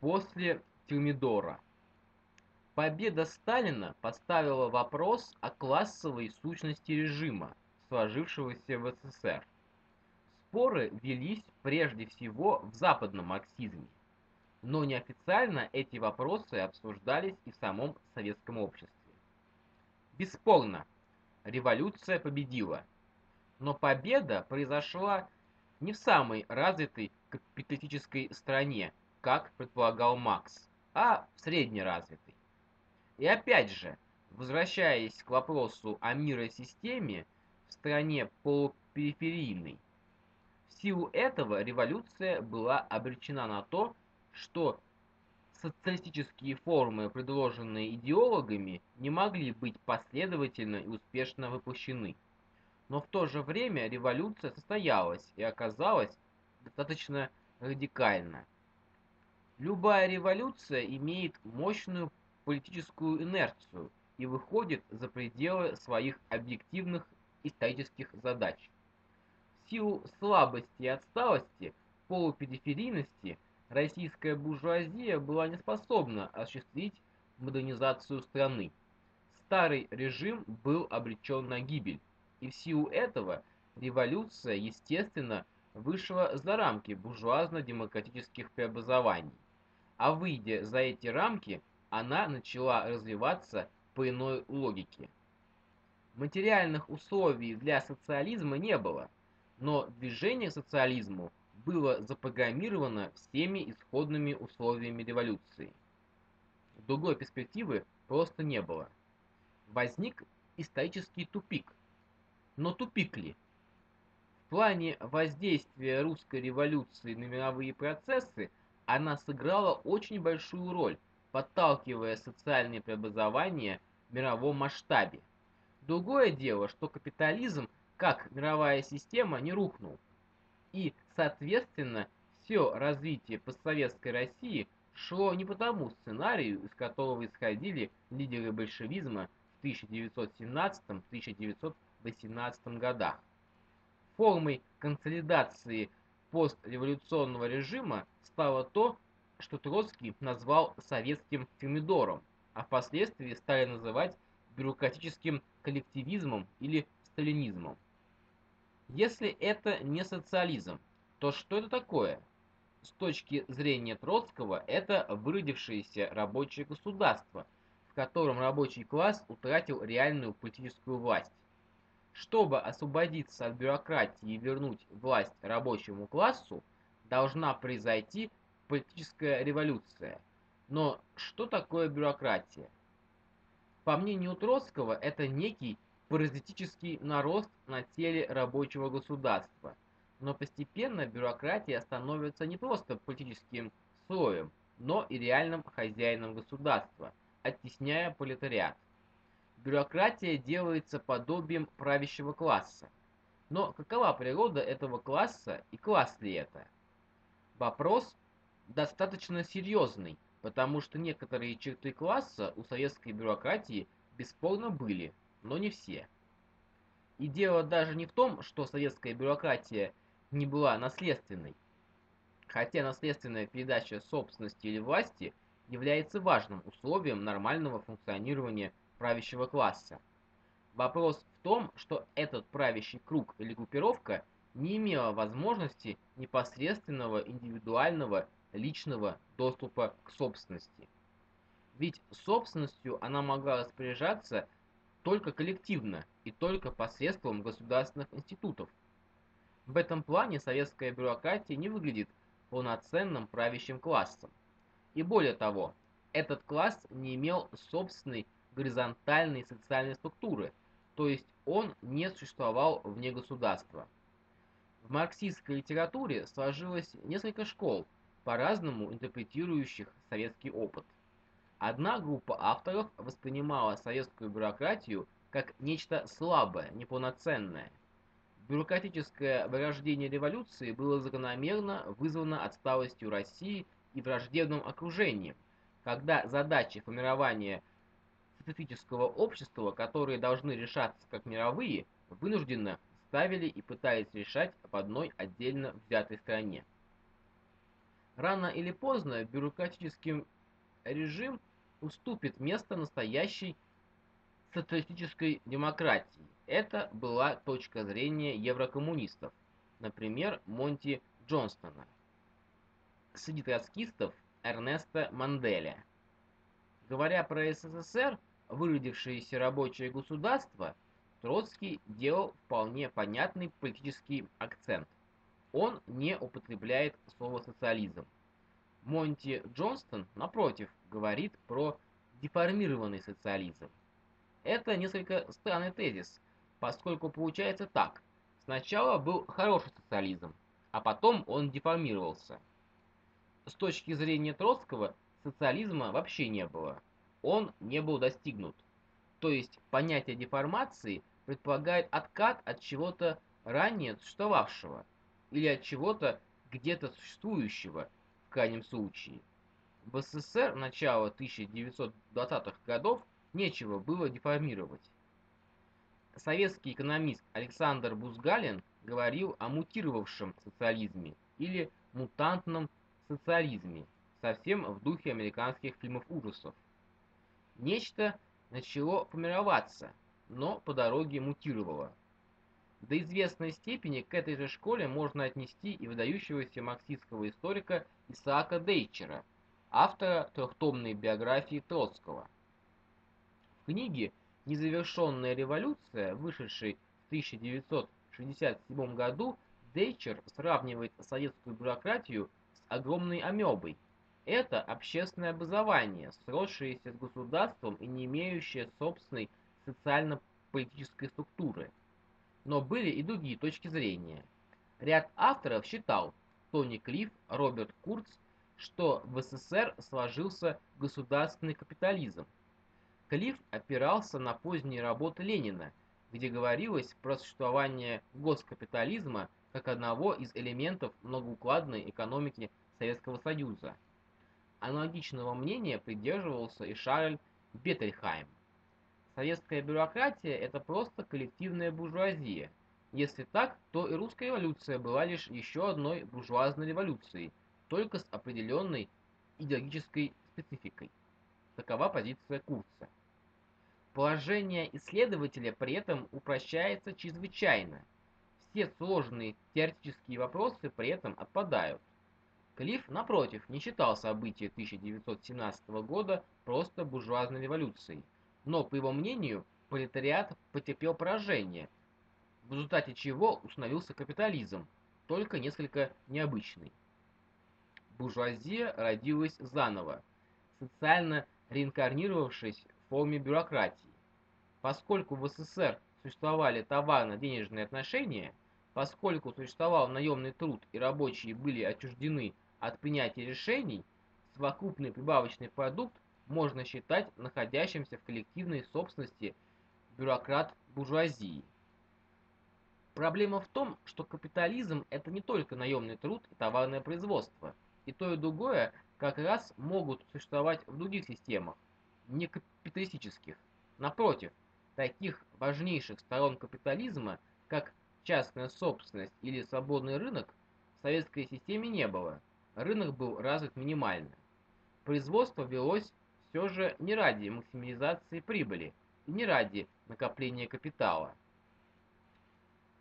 после Термидора. Победа Сталина поставила вопрос о классовой сущности режима, сложившегося в СССР. Споры велись прежде всего в западном марксизме, но неофициально эти вопросы обсуждались и в самом советском обществе. Бесспорно, революция победила, но победа произошла не в самой развитой капиталистической стране, как предполагал Макс, а в среднеразвитой. И опять же, возвращаясь к вопросу о миросистеме в стране полупериферийной, в силу этого революция была обречена на то, что социалистические формы, предложенные идеологами, не могли быть последовательно и успешно воплощены. Но в то же время революция состоялась и оказалась достаточно радикальна. Любая революция имеет мощную политическую инерцию и выходит за пределы своих объективных исторических задач. В силу слабости и отсталости, полупериферийности, российская буржуазия была не способна осуществить модернизацию страны. Старый режим был обречен на гибель, и в силу этого революция, естественно, вышла за рамки буржуазно-демократических преобразований а выйдя за эти рамки, она начала развиваться по иной логике. Материальных условий для социализма не было, но движение к социализму было запрограммировано всеми исходными условиями революции. Другой перспективы просто не было. Возник исторический тупик. Но тупик ли? В плане воздействия русской революции на мировые процессы она сыграла очень большую роль, подталкивая социальные преобразования в мировом масштабе. Другое дело, что капитализм как мировая система не рухнул. И, соответственно, все развитие постсоветской России шло не по тому сценарию, из которого исходили лидеры большевизма в 1917-1918 годах. Формой консолидации постреволюционного режима стало то, что Троцкий назвал советским термидором, а впоследствии стали называть бюрократическим коллективизмом или сталинизмом. Если это не социализм, то что это такое? С точки зрения Троцкого, это выродившееся рабочее государство, в котором рабочий класс утратил реальную политическую власть. Чтобы освободиться от бюрократии и вернуть власть рабочему классу, должна произойти политическая революция. Но что такое бюрократия? По мнению Троцкого, это некий паразитический нарост на теле рабочего государства. Но постепенно бюрократия становится не просто политическим слоем, но и реальным хозяином государства, оттесняя пролетариат бюрократия делается подобием правящего класса. Но какова природа этого класса и класс ли это? Вопрос достаточно серьезный, потому что некоторые черты класса у советской бюрократии бесспорно были, но не все. И дело даже не в том, что советская бюрократия не была наследственной, хотя наследственная передача собственности или власти является важным условием нормального функционирования правящего класса. Вопрос в том, что этот правящий круг или группировка не имела возможности непосредственного индивидуального личного доступа к собственности. Ведь собственностью она могла распоряжаться только коллективно и только посредством государственных институтов. В этом плане советская бюрократия не выглядит полноценным правящим классом. И более того, этот класс не имел собственной горизонтальной социальной структуры, то есть он не существовал вне государства. В марксистской литературе сложилось несколько школ, по-разному интерпретирующих советский опыт. Одна группа авторов воспринимала советскую бюрократию как нечто слабое, неполноценное. Бюрократическое вырождение революции было закономерно вызвано отсталостью России и враждебным окружением, когда задачи формирования специфического общества, которые должны решаться как мировые, вынужденно ставили и пытались решать в одной отдельно взятой стране. Рано или поздно бюрократический режим уступит место настоящей социалистической демократии. Это была точка зрения еврокоммунистов, например, Монти Джонстона, среди троцкистов Эрнеста Манделя. Говоря про СССР, выродившееся рабочее государство, Троцкий делал вполне понятный политический акцент. Он не употребляет слово «социализм». Монти Джонстон, напротив, говорит про деформированный социализм. Это несколько странный тезис, поскольку получается так. Сначала был хороший социализм, а потом он деформировался. С точки зрения Троцкого, социализма вообще не было. Он не был достигнут. То есть понятие деформации предполагает откат от чего-то ранее существовавшего или от чего-то где-то существующего в крайнем случае. В СССР начала 1920-х годов нечего было деформировать. Советский экономист Александр Бузгалин говорил о мутировавшем социализме или мутантном социализме, совсем в духе американских фильмов ужасов. Нечто начало формироваться, но по дороге мутировало. До известной степени к этой же школе можно отнести и выдающегося марксистского историка Исаака Дейчера, автора трехтомной биографии Троцкого. В книге «Незавершенная революция», вышедшей в 1967 году, Дейчер сравнивает советскую бюрократию с огромной амебой. Это общественное образование, сросшееся с государством и не имеющее собственной социально-политической структуры. Но были и другие точки зрения. Ряд авторов считал, Тони Клифф, Роберт Курц, что в СССР сложился государственный капитализм. Клифф опирался на поздние работы Ленина, где говорилось про существование госкапитализма как одного из элементов многоукладной экономики Советского Союза. Аналогичного мнения придерживался и Шарль Беттельхайм. Советская бюрократия – это просто коллективная буржуазия. Если так, то и русская революция была лишь еще одной буржуазной революцией, только с определенной идеологической спецификой. Такова позиция Курца. Положение исследователя при этом упрощается чрезвычайно. Все сложные теоретические вопросы при этом отпадают. Клифф, напротив, не считал события 1917 года просто буржуазной революцией – но, по его мнению, пролетариат потерпел поражение, в результате чего установился капитализм, только несколько необычный. Буржуазия родилась заново, социально реинкарнировавшись в форме бюрократии. Поскольку в СССР существовали товарно-денежные отношения, поскольку существовал наемный труд и рабочие были отчуждены от принятия решений, совокупный прибавочный продукт можно считать находящимся в коллективной собственности бюрократ буржуазии. Проблема в том, что капитализм – это не только наемный труд и товарное производство. И то, и другое как раз могут существовать в других системах, не капиталистических. Напротив, таких важнейших сторон капитализма, как частная собственность или свободный рынок, в советской системе не было. Рынок был развит минимально. Производство велось все же не ради максимализации прибыли и не ради накопления капитала.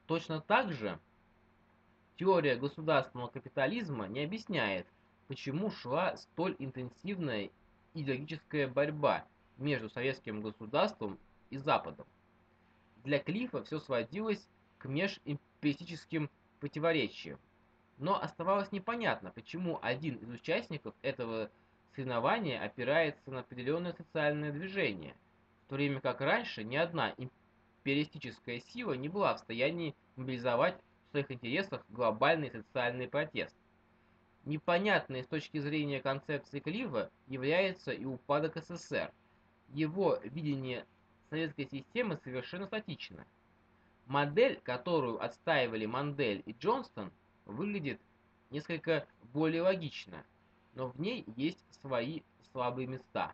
Точно так же теория государственного капитализма не объясняет, почему шла столь интенсивная идеологическая борьба между советским государством и Западом. Для Клифа все сводилось к межимпериалистическим противоречиям. Но оставалось непонятно, почему один из участников этого соревнование опирается на определенное социальное движение, в то время как раньше ни одна империалистическая сила не была в состоянии мобилизовать в своих интересах глобальный социальный протест. Непонятной с точки зрения концепции Клива является и упадок СССР. Его видение советской системы совершенно статично. Модель, которую отстаивали Мандель и Джонстон, выглядит несколько более логично – но в ней есть свои слабые места.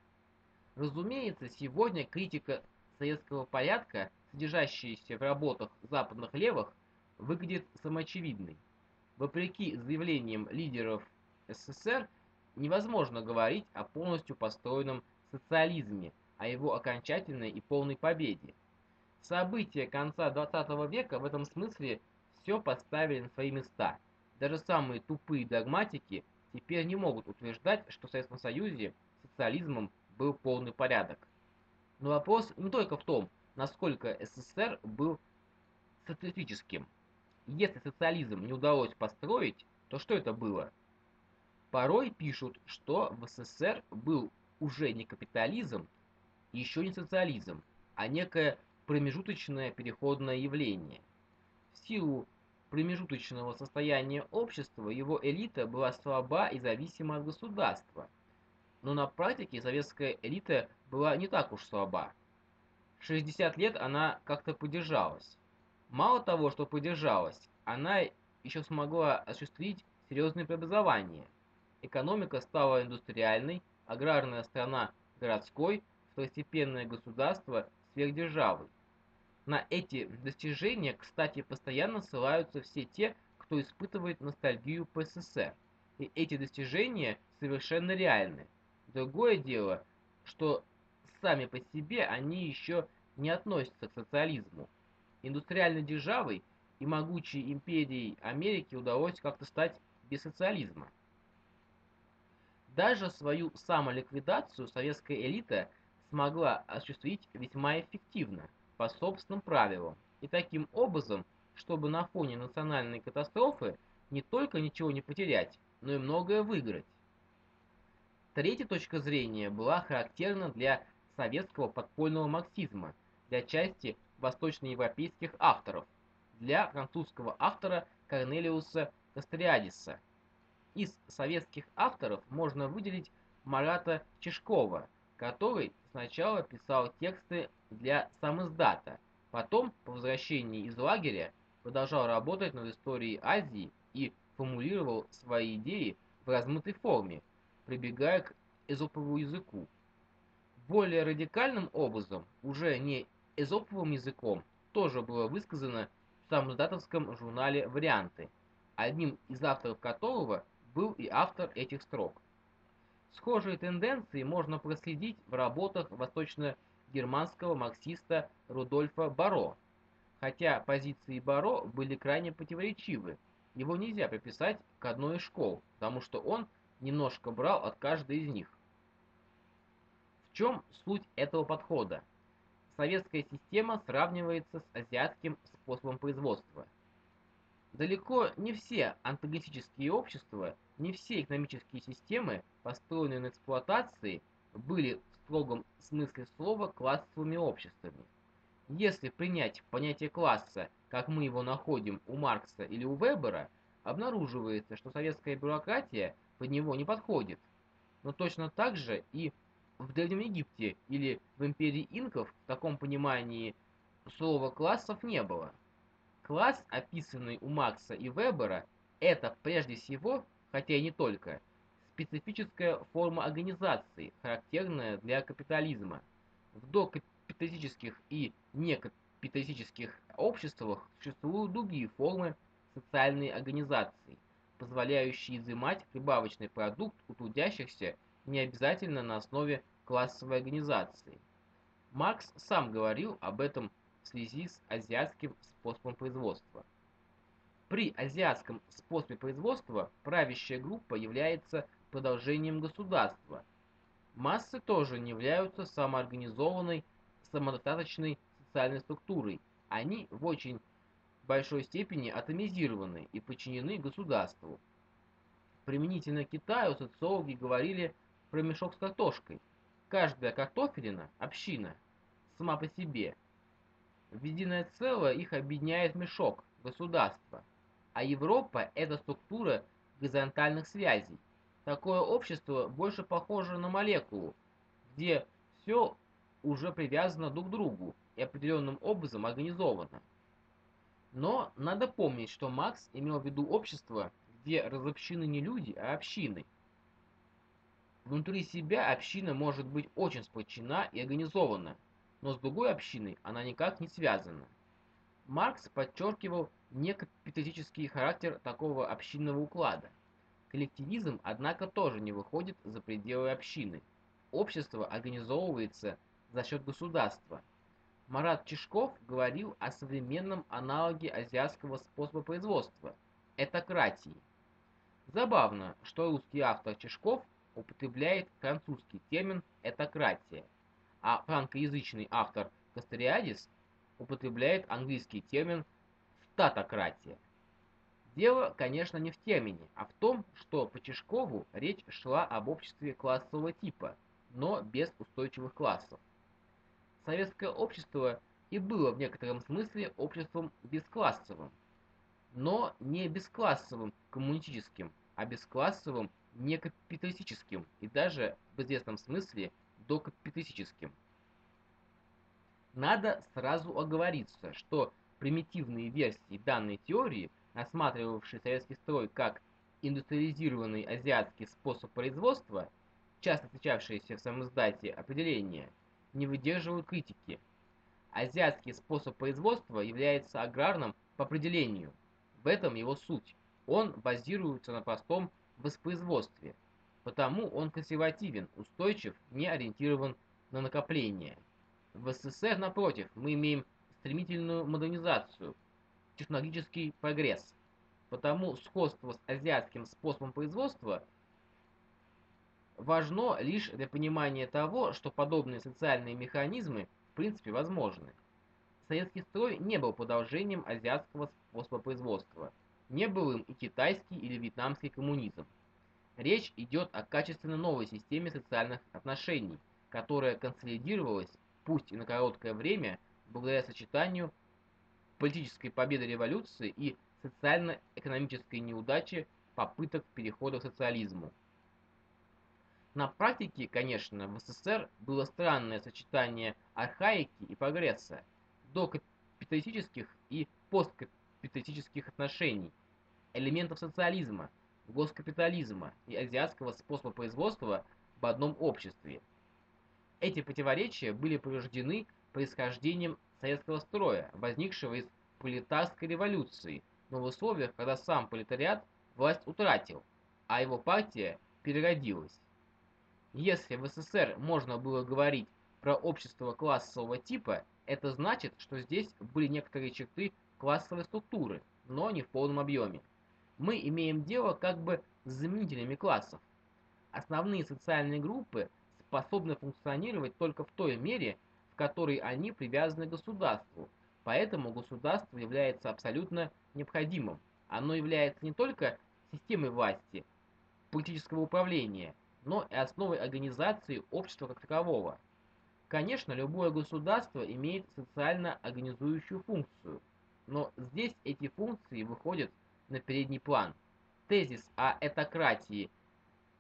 Разумеется, сегодня критика советского порядка, содержащаяся в работах западных левых, выглядит самоочевидной. Вопреки заявлениям лидеров СССР невозможно говорить о полностью построенном социализме, о его окончательной и полной победе. События конца 20 века в этом смысле все поставили на свои места. Даже самые тупые догматики теперь не могут утверждать, что в Советском Союзе социализмом был полный порядок. Но вопрос не только в том, насколько СССР был социалистическим. Если социализм не удалось построить, то что это было? Порой пишут, что в СССР был уже не капитализм, еще не социализм, а некое промежуточное переходное явление. В силу промежуточного состояния общества его элита была слаба и зависима от государства. Но на практике советская элита была не так уж слаба. 60 лет она как-то подержалась. Мало того, что подержалась, она еще смогла осуществить серьезные преобразования. Экономика стала индустриальной, аграрная страна городской, второстепенное государство сверхдержавой. На эти достижения, кстати, постоянно ссылаются все те, кто испытывает ностальгию по СССР. И эти достижения совершенно реальны. Другое дело, что сами по себе они еще не относятся к социализму. Индустриальной державой и могучей империей Америки удалось как-то стать без социализма. Даже свою самоликвидацию советская элита смогла осуществить весьма эффективно, по собственным правилам, и таким образом, чтобы на фоне национальной катастрофы не только ничего не потерять, но и многое выиграть. Третья точка зрения была характерна для советского подпольного марксизма, для части восточноевропейских авторов, для французского автора Корнелиуса Кастриадиса. Из советских авторов можно выделить Марата Чешкова, который сначала писал тексты для самиздата, потом, по возвращении из лагеря, продолжал работать над историей Азии и формулировал свои идеи в размытой форме, прибегая к эзоповому языку. Более радикальным образом, уже не эзоповым языком, тоже было высказано в самоздатовском журнале «Варианты», одним из авторов которого был и автор этих строк. Схожие тенденции можно проследить в работах восточно-германского марксиста Рудольфа Баро. Хотя позиции Баро были крайне противоречивы, его нельзя приписать к одной из школ, потому что он немножко брал от каждой из них. В чем суть этого подхода? Советская система сравнивается с азиатским способом производства. Далеко не все антагонистические общества не все экономические системы, построенные на эксплуатации, были строгом смысле слова классовыми обществами. Если принять понятие класса, как мы его находим у Маркса или у Вебера, обнаруживается, что советская бюрократия под него не подходит. Но точно так же и в Древнем Египте или в империи инков в таком понимании слова классов не было. Класс, описанный у Маркса и Вебера, это прежде всего хотя и не только, специфическая форма организации, характерная для капитализма. В докапиталистических и некапиталистических обществах существуют другие формы социальной организации, позволяющие изымать прибавочный продукт у трудящихся не обязательно на основе классовой организации. Маркс сам говорил об этом в связи с азиатским способом производства. При азиатском способе производства правящая группа является продолжением государства. Массы тоже не являются самоорганизованной, самодостаточной социальной структурой. Они в очень большой степени атомизированы и подчинены государству. Применительно к Китаю социологи говорили про мешок с картошкой. Каждая картофелина – община, сама по себе. В единое целое их объединяет мешок – государство – а Европа – это структура горизонтальных связей. Такое общество больше похоже на молекулу, где все уже привязано друг к другу и определенным образом организовано. Но надо помнить, что Макс имел в виду общество, где разобщены не люди, а общины. Внутри себя община может быть очень сплочена и организована, но с другой общиной она никак не связана. Маркс подчеркивал некапиталистический характер такого общинного уклада. Коллективизм, однако, тоже не выходит за пределы общины. Общество организовывается за счет государства. Марат Чешков говорил о современном аналоге азиатского способа производства – этократии. Забавно, что русский автор Чешков употребляет французский термин «этократия», а франкоязычный автор Кастериадис употребляет английский термин «статократия». Дело, конечно, не в термине, а в том, что по Чешкову речь шла об обществе классового типа, но без устойчивых классов. Советское общество и было в некотором смысле обществом бесклассовым, но не бесклассовым коммунистическим, а бесклассовым некапиталистическим и даже в известном смысле докапиталистическим. Надо сразу оговориться, что примитивные версии данной теории – рассматривавший советский строй как индустриализированный азиатский способ производства, часто встречавшиеся в самом издате определения, не выдерживают критики. Азиатский способ производства является аграрным по определению. В этом его суть. Он базируется на простом воспроизводстве. Потому он консервативен, устойчив, не ориентирован на накопление. В СССР, напротив, мы имеем стремительную модернизацию – технологический прогресс. Потому сходство с азиатским способом производства важно лишь для понимания того, что подобные социальные механизмы в принципе возможны. Советский строй не был продолжением азиатского способа производства. Не был им и китайский или вьетнамский коммунизм. Речь идет о качественно новой системе социальных отношений, которая консолидировалась, пусть и на короткое время, благодаря сочетанию политической победы революции и социально-экономической неудачи попыток перехода к социализму. На практике, конечно, в СССР было странное сочетание архаики и прогресса, до капиталистических и посткапиталистических отношений, элементов социализма, госкапитализма и азиатского способа производства в одном обществе. Эти противоречия были порождены происхождением советского строя, возникшего из пролетарской революции, но в условиях, когда сам пролетариат власть утратил, а его партия переродилась. Если в СССР можно было говорить про общество классового типа, это значит, что здесь были некоторые черты классовой структуры, но не в полном объеме. Мы имеем дело как бы с заменителями классов. Основные социальные группы способны функционировать только в той мере, в которой они привязаны к государству, поэтому государство является абсолютно необходимым. Оно является не только системой власти, политического управления, но и основой организации общества как такового. Конечно, любое государство имеет социально организующую функцию, но здесь эти функции выходят на передний план. Тезис о этократии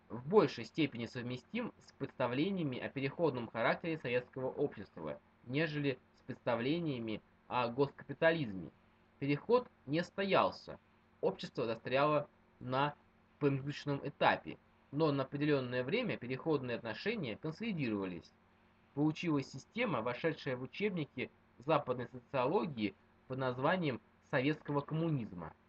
в большей степени совместим с представлениями о переходном характере советского общества, нежели с представлениями о госкапитализме. Переход не стоялся, общество застряло на промежуточном этапе, но на определенное время переходные отношения консолидировались. Получилась система, вошедшая в учебники западной социологии под названием советского коммунизма –